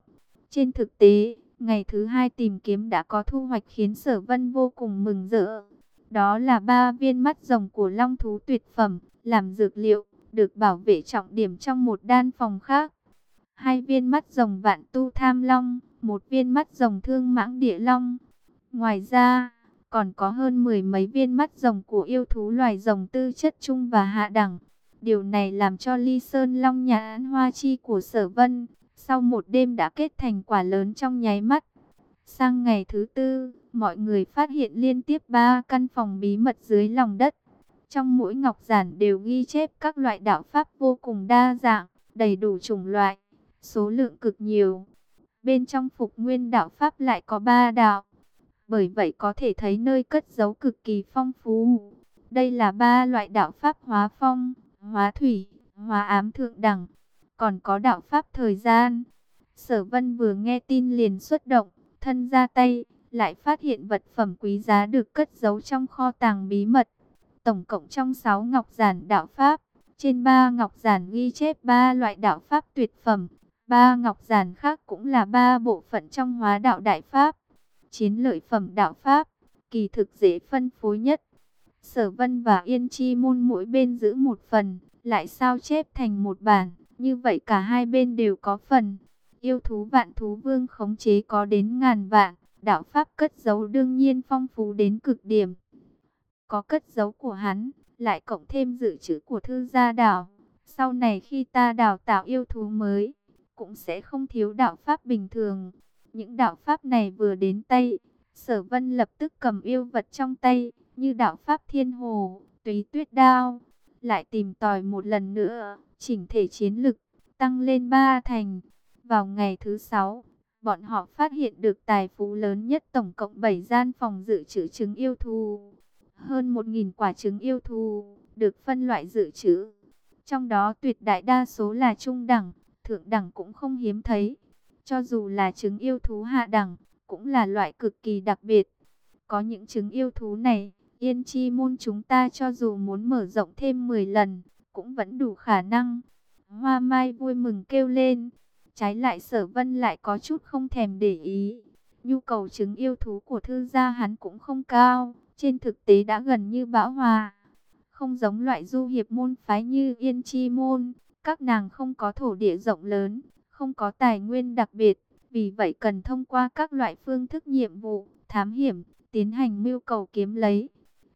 Trên thực tế, ngày thứ hai tìm kiếm đã có thu hoạch khiến sở vân vô cùng mừng rỡ. Đó là ba viên mắt rồng của long thú tuyệt phẩm, làm dược liệu, được bảo vệ trọng điểm trong một đan phòng khác hai viên mắt rồng vạn tu tham long, một viên mắt rồng thương mãng địa long. Ngoài ra, còn có hơn mười mấy viên mắt rồng của yêu thú loài rồng tư chất trung và hạ đẳng. Điều này làm cho ly sơn long nhà án hoa chi của sở vân, sau một đêm đã kết thành quả lớn trong nháy mắt. Sang ngày thứ tư, mọi người phát hiện liên tiếp ba căn phòng bí mật dưới lòng đất. Trong mỗi ngọc giản đều ghi chép các loại đạo pháp vô cùng đa dạng, đầy đủ chủng loại số lượng cực nhiều. Bên trong phục nguyên đạo Pháp lại có ba đạo. Bởi vậy có thể thấy nơi cất giấu cực kỳ phong phú. Đây là ba loại đạo Pháp hóa phong, hóa thủy, hóa ám thượng đẳng. Còn có đạo Pháp thời gian. Sở vân vừa nghe tin liền xuất động, thân ra tay, lại phát hiện vật phẩm quý giá được cất giấu trong kho tàng bí mật. Tổng cộng trong 6 ngọc giản đạo Pháp, trên ba ngọc giản ghi chép ba loại đạo Pháp tuyệt phẩm, Ba ngọc giản khác cũng là ba bộ phận trong hóa đạo đại pháp. Chiến lợi phẩm đạo pháp, kỳ thực dễ phân phối nhất. Sở Vân và Yên Chi môn mỗi bên giữ một phần, lại sao chép thành một bản, như vậy cả hai bên đều có phần. Yêu thú vạn thú vương khống chế có đến ngàn vạn, đạo pháp cất giấu đương nhiên phong phú đến cực điểm. Có cất giấu của hắn, lại cộng thêm dự trữ của thư gia đảo. Sau này khi ta đào tạo yêu thú mới, cũng sẽ không thiếu đạo pháp bình thường. Những đạo pháp này vừa đến tay, sở vân lập tức cầm yêu vật trong tay, như đạo pháp thiên hồ, túy tuyết đao. Lại tìm tòi một lần nữa, chỉnh thể chiến lực, tăng lên ba thành. Vào ngày thứ sáu, bọn họ phát hiện được tài phú lớn nhất tổng cộng 7 gian phòng dự trữ trứng yêu thú. Hơn 1.000 quả trứng yêu thú, được phân loại dự trữ. Trong đó tuyệt đại đa số là trung đẳng, thượng đẳng cũng không hiếm thấy. Cho dù là trứng yêu thú hạ đẳng, cũng là loại cực kỳ đặc biệt. Có những trứng yêu thú này, yên chi môn chúng ta cho dù muốn mở rộng thêm 10 lần, cũng vẫn đủ khả năng. Hoa Mai vui mừng kêu lên, trái lại sở vân lại có chút không thèm để ý. Nhu cầu chứng yêu thú của thư gia hắn cũng không cao, trên thực tế đã gần như bão hòa. Không giống loại du hiệp môn phái như Yên Chi Môn, các nàng không có thổ địa rộng lớn, không có tài nguyên đặc biệt, vì vậy cần thông qua các loại phương thức nhiệm vụ, thám hiểm, tiến hành mưu cầu kiếm lấy.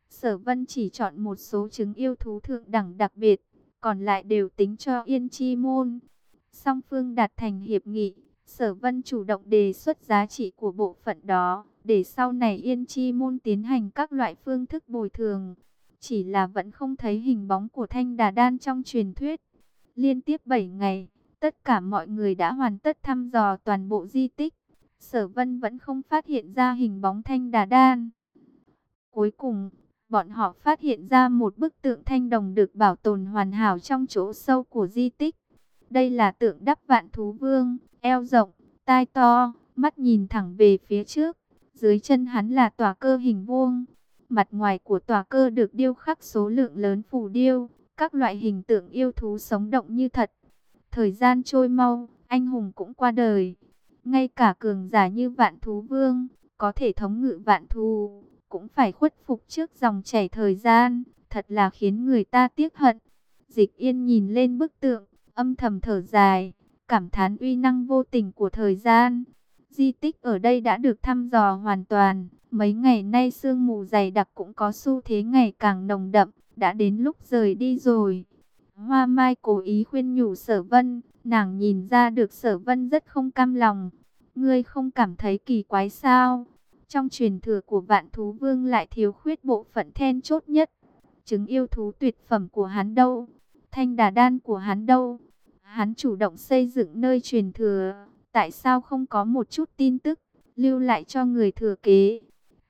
Sở Vân chỉ chọn một số chứng yêu thú thượng đẳng đặc biệt, còn lại đều tính cho Yên Chi Môn. Song phương đạt thành hiệp nghị, Sở Vân chủ động đề xuất giá trị của bộ phận đó, để sau này Yên Chi Môn tiến hành các loại phương thức bồi thường. Chỉ là vẫn không thấy hình bóng của Thanh Đà Đan trong truyền thuyết. Liên tiếp 7 ngày, tất cả mọi người đã hoàn tất thăm dò toàn bộ di tích. Sở Vân vẫn không phát hiện ra hình bóng Thanh Đà Đan. Cuối cùng, bọn họ phát hiện ra một bức tượng thanh đồng được bảo tồn hoàn hảo trong chỗ sâu của di tích. Đây là tượng đắp vạn thú vương, eo rộng, tai to, mắt nhìn thẳng về phía trước. Dưới chân hắn là tòa cơ hình vuông. Mặt ngoài của tòa cơ được điêu khắc số lượng lớn phù điêu, các loại hình tượng yêu thú sống động như thật. Thời gian trôi mau, anh hùng cũng qua đời. Ngay cả cường giả như vạn thú vương, có thể thống ngự vạn thú, cũng phải khuất phục trước dòng chảy thời gian, thật là khiến người ta tiếc hận. Dịch yên nhìn lên bức tượng, âm thầm thở dài, cảm thán uy năng vô tình của thời gian. Di tích ở đây đã được thăm dò hoàn toàn, mấy ngày nay sương mù dày đặc cũng có xu thế ngày càng nồng đậm, đã đến lúc rời đi rồi. Hoa Mai cố ý khuyên nhủ sở vân, nàng nhìn ra được sở vân rất không cam lòng. Ngươi không cảm thấy kỳ quái sao? Trong truyền thừa của vạn thú vương lại thiếu khuyết bộ phận then chốt nhất. Chứng yêu thú tuyệt phẩm của hắn đâu? Thanh đà đan của hắn đâu? Hắn chủ động xây dựng nơi truyền thừa. Tại sao không có một chút tin tức, lưu lại cho người thừa kế?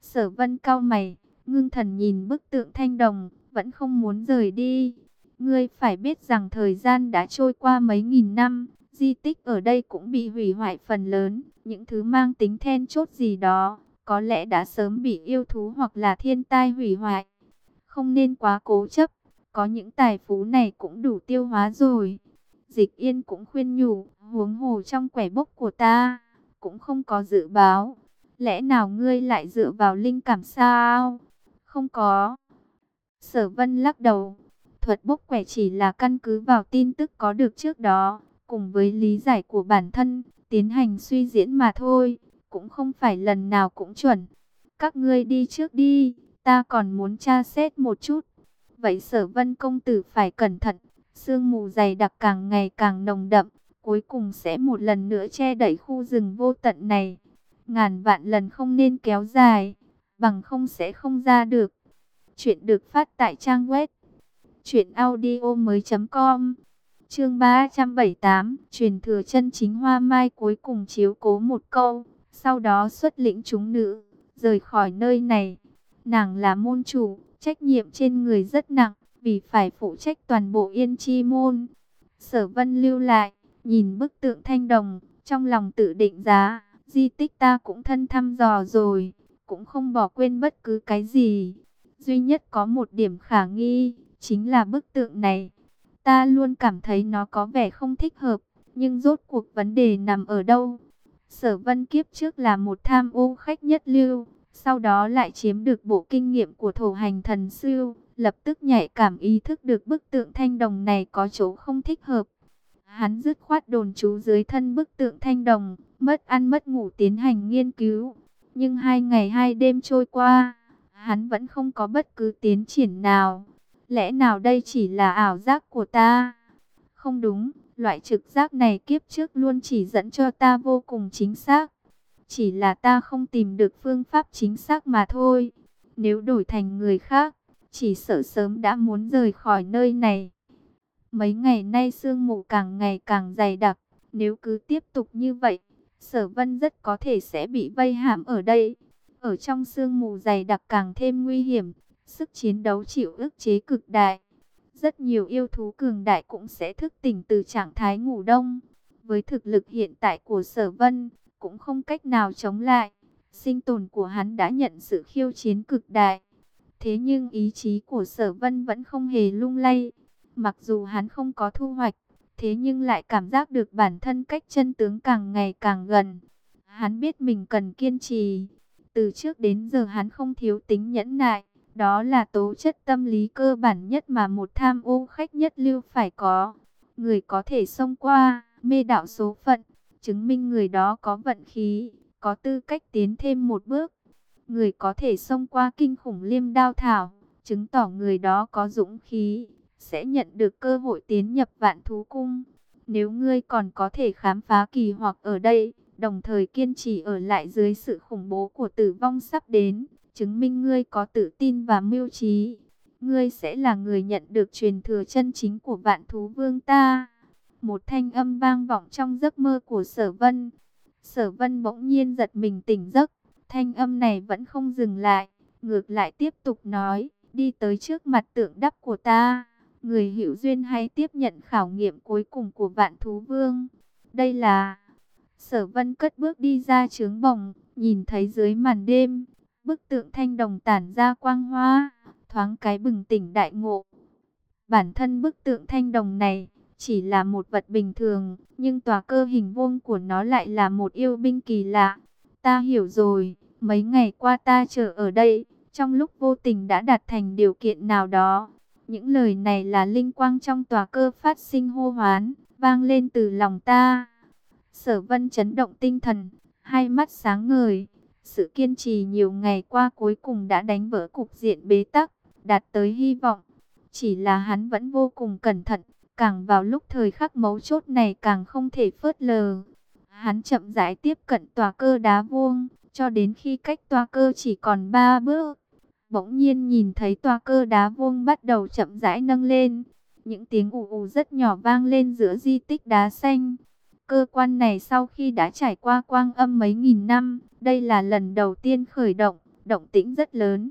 Sở vân cao mày, ngưng thần nhìn bức tượng thanh đồng, vẫn không muốn rời đi. Ngươi phải biết rằng thời gian đã trôi qua mấy nghìn năm, di tích ở đây cũng bị hủy hoại phần lớn, những thứ mang tính then chốt gì đó, có lẽ đã sớm bị yêu thú hoặc là thiên tai hủy hoại. Không nên quá cố chấp, có những tài phú này cũng đủ tiêu hóa rồi. Dịch yên cũng khuyên nhủ, huống hồ trong quẻ bốc của ta, cũng không có dự báo. Lẽ nào ngươi lại dựa vào linh cảm sao? Không có. Sở vân lắc đầu. Thuật bốc quẻ chỉ là căn cứ vào tin tức có được trước đó, cùng với lý giải của bản thân, tiến hành suy diễn mà thôi cũng không phải lần nào cũng chuẩn. Các ngươi đi trước đi, ta còn muốn tra xét một chút. Vậy sở vân công tử phải cẩn thận, sương mù dày đặc càng ngày càng nồng đậm, cuối cùng sẽ một lần nữa che đẩy khu rừng vô tận này. Ngàn vạn lần không nên kéo dài, bằng không sẽ không ra được. Chuyện được phát tại trang web chuyện audio mới.com Chương 378, truyền thừa chân chính hoa mai cuối cùng chiếu cố một câu sau đó xuất lĩnh chúng nữ, rời khỏi nơi này. Nàng là môn chủ, trách nhiệm trên người rất nặng, vì phải phụ trách toàn bộ yên chi môn. Sở vân lưu lại, nhìn bức tượng thanh đồng, trong lòng tự định giá, di tích ta cũng thân thăm dò rồi, cũng không bỏ quên bất cứ cái gì. Duy nhất có một điểm khả nghi, chính là bức tượng này. Ta luôn cảm thấy nó có vẻ không thích hợp, nhưng rốt cuộc vấn đề nằm ở đâu? Sở Vân Kiếp trước là một tham ô khách nhất lưu, sau đó lại chiếm được bộ kinh nghiệm của thổ hành thần sư, lập tức nhạy cảm ý thức được bức tượng thanh đồng này có chỗ không thích hợp. Hắn dứt khoát đồn trú dưới thân bức tượng thanh đồng, mất ăn mất ngủ tiến hành nghiên cứu. Nhưng hai ngày hai đêm trôi qua, hắn vẫn không có bất cứ tiến triển nào. Lẽ nào đây chỉ là ảo giác của ta? Không đúng, Loại trực giác này kiếp trước luôn chỉ dẫn cho ta vô cùng chính xác. Chỉ là ta không tìm được phương pháp chính xác mà thôi. Nếu đổi thành người khác, chỉ sợ sớm đã muốn rời khỏi nơi này. Mấy ngày nay sương mù càng ngày càng dày đặc. Nếu cứ tiếp tục như vậy, sở vân rất có thể sẽ bị vây hãm ở đây. Ở trong sương mù dày đặc càng thêm nguy hiểm, sức chiến đấu chịu ức chế cực đại rất nhiều yêu thú cường đại cũng sẽ thức tỉnh từ trạng thái ngủ đông. Với thực lực hiện tại của sở vân, cũng không cách nào chống lại. Sinh tồn của hắn đã nhận sự khiêu chiến cực đại. Thế nhưng ý chí của sở vân vẫn không hề lung lay. Mặc dù hắn không có thu hoạch, thế nhưng lại cảm giác được bản thân cách chân tướng càng ngày càng gần. Hắn biết mình cần kiên trì. Từ trước đến giờ hắn không thiếu tính nhẫn nại, đó là tố chất tâm lý cơ bản nhất mà một tham ô khách nhất lưu phải có. Người có thể xông qua, mê đạo số phận, chứng minh người đó có vận khí, có tư cách tiến thêm một bước. Người có thể xông qua kinh khủng liêm đao thảo, chứng tỏ người đó có dũng khí, sẽ nhận được cơ hội tiến nhập vạn thú cung. Nếu ngươi còn có thể khám phá kỳ hoặc ở đây, đồng thời kiên trì ở lại dưới sự khủng bố của tử vong sắp đến, chứng minh ngươi có tự tin và mưu trí. Ngươi sẽ là người nhận được truyền thừa chân chính của vạn thú vương ta. Một thanh âm vang vọng trong giấc mơ của sở vân. Sở vân bỗng nhiên giật mình tỉnh giấc. Thanh âm này vẫn không dừng lại. Ngược lại tiếp tục nói. Đi tới trước mặt tượng đắp của ta. Người hữu duyên hay tiếp nhận khảo nghiệm cuối cùng của vạn thú vương. Đây là... Sở vân cất bước đi ra trướng bồng. Nhìn thấy dưới màn đêm. Bức tượng thanh đồng tản ra quang hoa. Thoáng cái bừng tỉnh đại ngộ. Bản thân bức tượng thanh đồng này chỉ là một vật bình thường, nhưng tòa cơ hình vuông của nó lại là một yêu binh kỳ lạ. Ta hiểu rồi, mấy ngày qua ta chờ ở đây, trong lúc vô tình đã đạt thành điều kiện nào đó. Những lời này là linh quang trong tòa cơ phát sinh hô hoán, vang lên từ lòng ta. Sở vân chấn động tinh thần, hai mắt sáng ngời. Sự kiên trì nhiều ngày qua cuối cùng đã đánh vỡ cục diện bế tắc, đạt tới hy vọng. Chỉ là hắn vẫn vô cùng cẩn thận, Càng vào lúc thời khắc mấu chốt này càng không thể phớt lờ. Hắn chậm rãi tiếp cận tòa cơ đá vuông, cho đến khi cách tòa cơ chỉ còn ba bước. Bỗng nhiên nhìn thấy tòa cơ đá vuông bắt đầu chậm rãi nâng lên. Những tiếng ù ù rất nhỏ vang lên giữa di tích đá xanh. Cơ quan này sau khi đã trải qua quang âm mấy nghìn năm, đây là lần đầu tiên khởi động, động tĩnh rất lớn.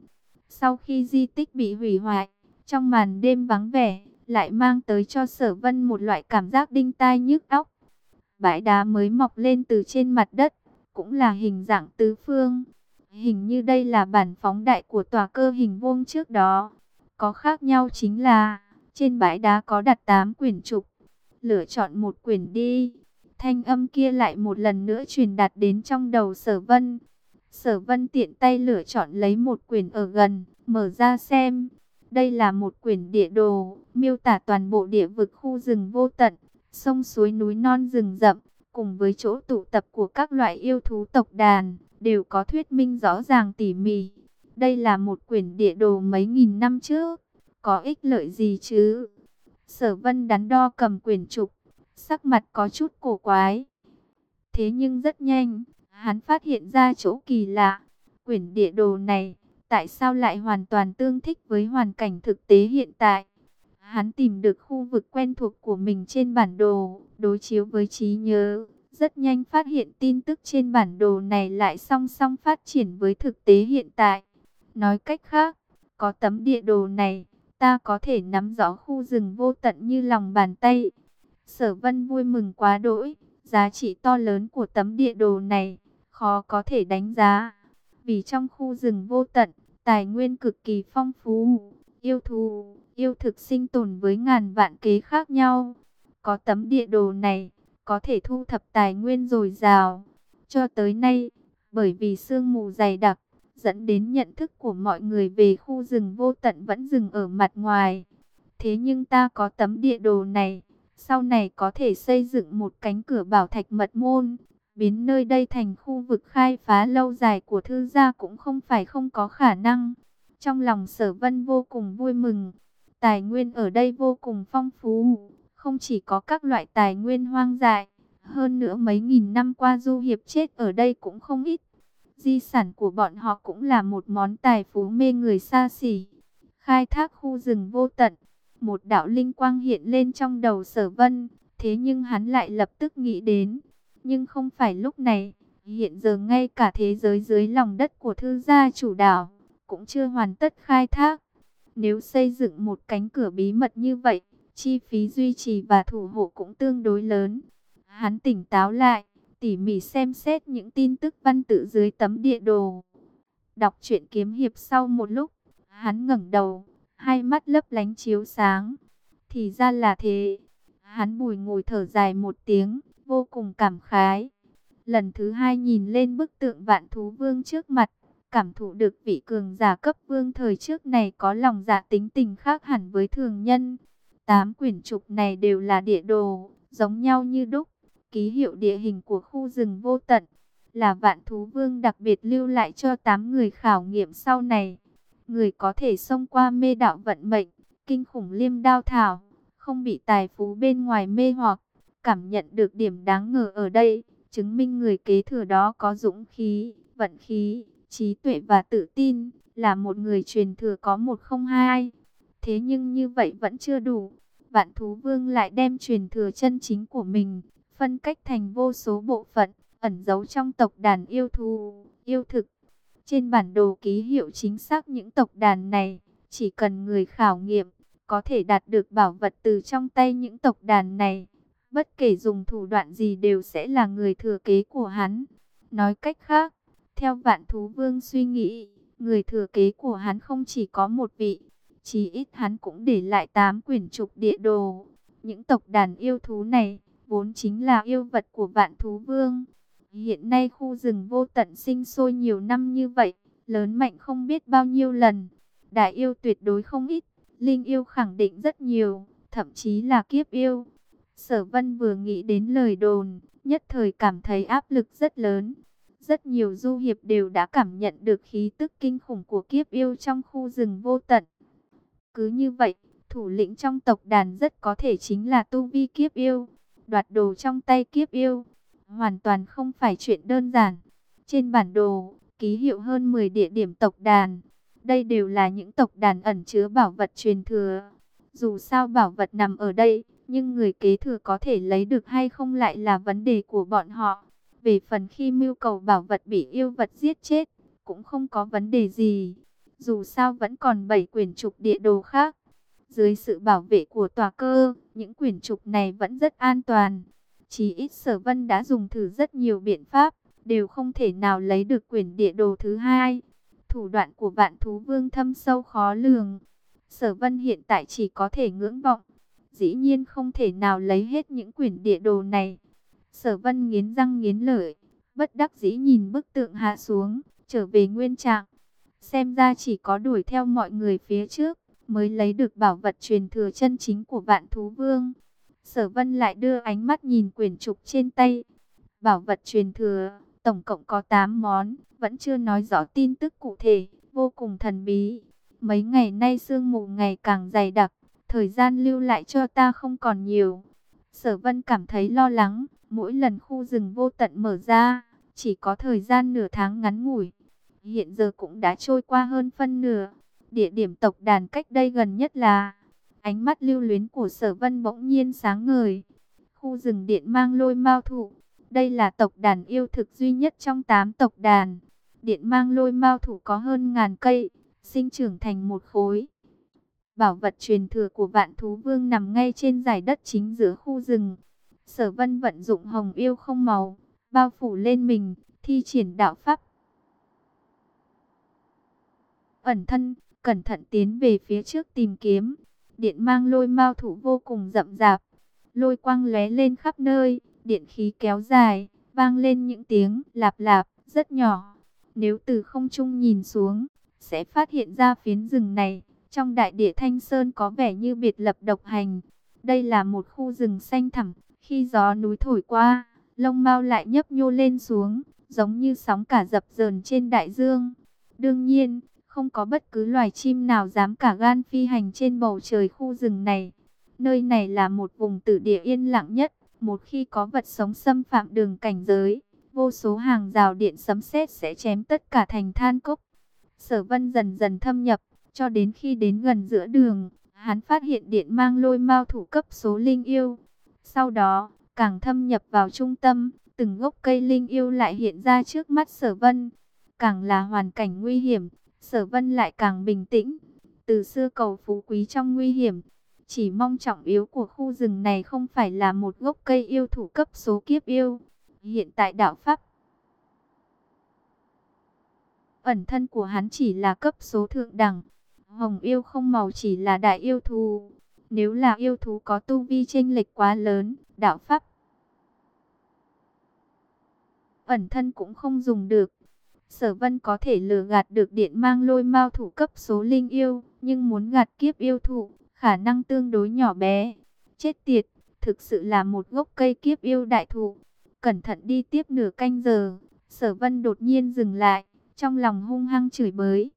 Sau khi di tích bị hủy hoại, trong màn đêm vắng vẻ, lại mang tới cho sở vân một loại cảm giác đinh tai nhức óc. Bãi đá mới mọc lên từ trên mặt đất, cũng là hình dạng tứ phương. Hình như đây là bản phóng đại của tòa cơ hình vuông trước đó. Có khác nhau chính là, trên bãi đá có đặt 8 quyển trục. Lựa chọn một quyển đi. Thanh âm kia lại một lần nữa truyền đạt đến trong đầu sở vân. Sở vân tiện tay lựa chọn lấy một quyển ở gần, mở ra xem. Đây là một quyển địa đồ, miêu tả toàn bộ địa vực khu rừng vô tận, sông suối núi non rừng rậm, cùng với chỗ tụ tập của các loại yêu thú tộc đàn, đều có thuyết minh rõ ràng tỉ mỉ. Đây là một quyển địa đồ mấy nghìn năm trước, có ích lợi gì chứ? Sở vân đắn đo cầm quyển trục, sắc mặt có chút cổ quái. Thế nhưng rất nhanh, hắn phát hiện ra chỗ kỳ lạ. Quyển địa đồ này tại sao lại hoàn toàn tương thích với hoàn cảnh thực tế hiện tại. Hắn tìm được khu vực quen thuộc của mình trên bản đồ, đối chiếu với trí nhớ, rất nhanh phát hiện tin tức trên bản đồ này lại song song phát triển với thực tế hiện tại. Nói cách khác, có tấm địa đồ này, ta có thể nắm rõ khu rừng vô tận như lòng bàn tay. Sở vân vui mừng quá đỗi, giá trị to lớn của tấm địa đồ này, khó có thể đánh giá vì trong khu rừng vô tận, tài nguyên cực kỳ phong phú, yêu thú, yêu thực sinh tồn với ngàn vạn kế khác nhau. Có tấm địa đồ này, có thể thu thập tài nguyên dồi dào. Cho tới nay, bởi vì sương mù dày đặc, dẫn đến nhận thức của mọi người về khu rừng vô tận vẫn dừng ở mặt ngoài. Thế nhưng ta có tấm địa đồ này, sau này có thể xây dựng một cánh cửa bảo thạch mật môn, biến nơi đây thành khu vực khai phá lâu dài của thư gia cũng không phải không có khả năng. Trong lòng sở vân vô cùng vui mừng, tài nguyên ở đây vô cùng phong phú, không chỉ có các loại tài nguyên hoang dại, hơn nữa mấy nghìn năm qua du hiệp chết ở đây cũng không ít. Di sản của bọn họ cũng là một món tài phú mê người xa xỉ. Khai thác khu rừng vô tận, một đạo linh quang hiện lên trong đầu sở vân, thế nhưng hắn lại lập tức nghĩ đến nhưng không phải lúc này, hiện giờ ngay cả thế giới dưới lòng đất của thư gia chủ đảo, cũng chưa hoàn tất khai thác. Nếu xây dựng một cánh cửa bí mật như vậy, chi phí duy trì và thủ hộ cũng tương đối lớn. Hắn tỉnh táo lại, tỉ mỉ xem xét những tin tức văn tự dưới tấm địa đồ. Đọc truyện kiếm hiệp sau một lúc, hắn ngẩng đầu, hai mắt lấp lánh chiếu sáng. Thì ra là thế. Hắn bùi ngồi thở dài một tiếng, vô cùng cảm khái. Lần thứ hai nhìn lên bức tượng vạn thú vương trước mặt, cảm thụ được vị cường giả cấp vương thời trước này có lòng dạ tính tình khác hẳn với thường nhân. Tám quyển trục này đều là địa đồ, giống nhau như đúc, ký hiệu địa hình của khu rừng vô tận, là vạn thú vương đặc biệt lưu lại cho tám người khảo nghiệm sau này. Người có thể xông qua mê đạo vận mệnh, kinh khủng liêm đao thảo, không bị tài phú bên ngoài mê hoặc, cảm nhận được điểm đáng ngờ ở đây, chứng minh người kế thừa đó có dũng khí, vận khí, trí tuệ và tự tin, là một người truyền thừa có một không hai. Thế nhưng như vậy vẫn chưa đủ, vạn thú vương lại đem truyền thừa chân chính của mình, phân cách thành vô số bộ phận, ẩn giấu trong tộc đàn yêu thú, yêu thực. Trên bản đồ ký hiệu chính xác những tộc đàn này, chỉ cần người khảo nghiệm, có thể đạt được bảo vật từ trong tay những tộc đàn này. Bất kể dùng thủ đoạn gì đều sẽ là người thừa kế của hắn. Nói cách khác, theo vạn thú vương suy nghĩ, người thừa kế của hắn không chỉ có một vị, chí ít hắn cũng để lại tám quyển trục địa đồ. Những tộc đàn yêu thú này, vốn chính là yêu vật của vạn thú vương. Hiện nay khu rừng vô tận sinh sôi nhiều năm như vậy, lớn mạnh không biết bao nhiêu lần. Đại yêu tuyệt đối không ít, linh yêu khẳng định rất nhiều, thậm chí là kiếp yêu. Sở vân vừa nghĩ đến lời đồn, nhất thời cảm thấy áp lực rất lớn. Rất nhiều du hiệp đều đã cảm nhận được khí tức kinh khủng của kiếp yêu trong khu rừng vô tận. Cứ như vậy, thủ lĩnh trong tộc đàn rất có thể chính là tu vi kiếp yêu. Đoạt đồ trong tay kiếp yêu, hoàn toàn không phải chuyện đơn giản. Trên bản đồ, ký hiệu hơn 10 địa điểm tộc đàn. Đây đều là những tộc đàn ẩn chứa bảo vật truyền thừa. Dù sao bảo vật nằm ở đây, nhưng người kế thừa có thể lấy được hay không lại là vấn đề của bọn họ. Về phần khi mưu cầu bảo vật bị yêu vật giết chết, cũng không có vấn đề gì. Dù sao vẫn còn 7 quyển trục địa đồ khác. Dưới sự bảo vệ của tòa cơ, những quyển trục này vẫn rất an toàn. Chỉ ít sở vân đã dùng thử rất nhiều biện pháp, đều không thể nào lấy được quyển địa đồ thứ hai. Thủ đoạn của vạn thú vương thâm sâu khó lường. Sở vân hiện tại chỉ có thể ngưỡng vọng. Dĩ nhiên không thể nào lấy hết những quyển địa đồ này. Sở vân nghiến răng nghiến lợi, bất đắc dĩ nhìn bức tượng hạ xuống, trở về nguyên trạng. Xem ra chỉ có đuổi theo mọi người phía trước, mới lấy được bảo vật truyền thừa chân chính của vạn thú vương. Sở vân lại đưa ánh mắt nhìn quyển trục trên tay. Bảo vật truyền thừa, tổng cộng có 8 món, vẫn chưa nói rõ tin tức cụ thể, vô cùng thần bí. Mấy ngày nay sương mù ngày càng dày đặc, thời gian lưu lại cho ta không còn nhiều. Sở vân cảm thấy lo lắng, mỗi lần khu rừng vô tận mở ra, chỉ có thời gian nửa tháng ngắn ngủi. Hiện giờ cũng đã trôi qua hơn phân nửa. Địa điểm tộc đàn cách đây gần nhất là... Ánh mắt lưu luyến của sở vân bỗng nhiên sáng ngời. Khu rừng điện mang lôi mau thụ. Đây là tộc đàn yêu thực duy nhất trong 8 tộc đàn. Điện mang lôi mau thụ có hơn ngàn cây, sinh trưởng thành một khối. Bảo vật truyền thừa của vạn thú vương nằm ngay trên giải đất chính giữa khu rừng. Sở vân vận dụng hồng yêu không màu, bao phủ lên mình, thi triển đạo pháp. Ẩn thân, cẩn thận tiến về phía trước tìm kiếm. Điện mang lôi mao thủ vô cùng rậm rạp. Lôi quang lóe lên khắp nơi, điện khí kéo dài, vang lên những tiếng lạp lạp, rất nhỏ. Nếu từ không trung nhìn xuống, sẽ phát hiện ra phiến rừng này, trong đại địa Thanh Sơn có vẻ như biệt lập độc hành. Đây là một khu rừng xanh thẳm, khi gió núi thổi qua, lông mau lại nhấp nhô lên xuống, giống như sóng cả dập dờn trên đại dương. Đương nhiên, không có bất cứ loài chim nào dám cả gan phi hành trên bầu trời khu rừng này. Nơi này là một vùng tử địa yên lặng nhất, một khi có vật sống xâm phạm đường cảnh giới, vô số hàng rào điện sấm sét sẽ chém tất cả thành than cốc. Sở vân dần dần thâm nhập, cho đến khi đến gần giữa đường, hắn phát hiện điện mang lôi mau thủ cấp số linh yêu. Sau đó, càng thâm nhập vào trung tâm, từng gốc cây linh yêu lại hiện ra trước mắt sở vân. Càng là hoàn cảnh nguy hiểm, sở vân lại càng bình tĩnh. Từ xưa cầu phú quý trong nguy hiểm, chỉ mong trọng yếu của khu rừng này không phải là một gốc cây yêu thủ cấp số kiếp yêu. Hiện tại đạo Pháp, ẩn thân của hắn chỉ là cấp số thượng đẳng. Hồng yêu không màu chỉ là đại yêu thù. Nếu là yêu thú có tu vi chênh lệch quá lớn, đạo Pháp ẩn thân cũng không dùng được. Sở vân có thể lừa gạt được điện mang lôi mao thủ cấp số linh yêu, nhưng muốn gạt kiếp yêu thụ, khả năng tương đối nhỏ bé. Chết tiệt, thực sự là một gốc cây kiếp yêu đại thụ. Cẩn thận đi tiếp nửa canh giờ, sở vân đột nhiên dừng lại, trong lòng hung hăng chửi bới.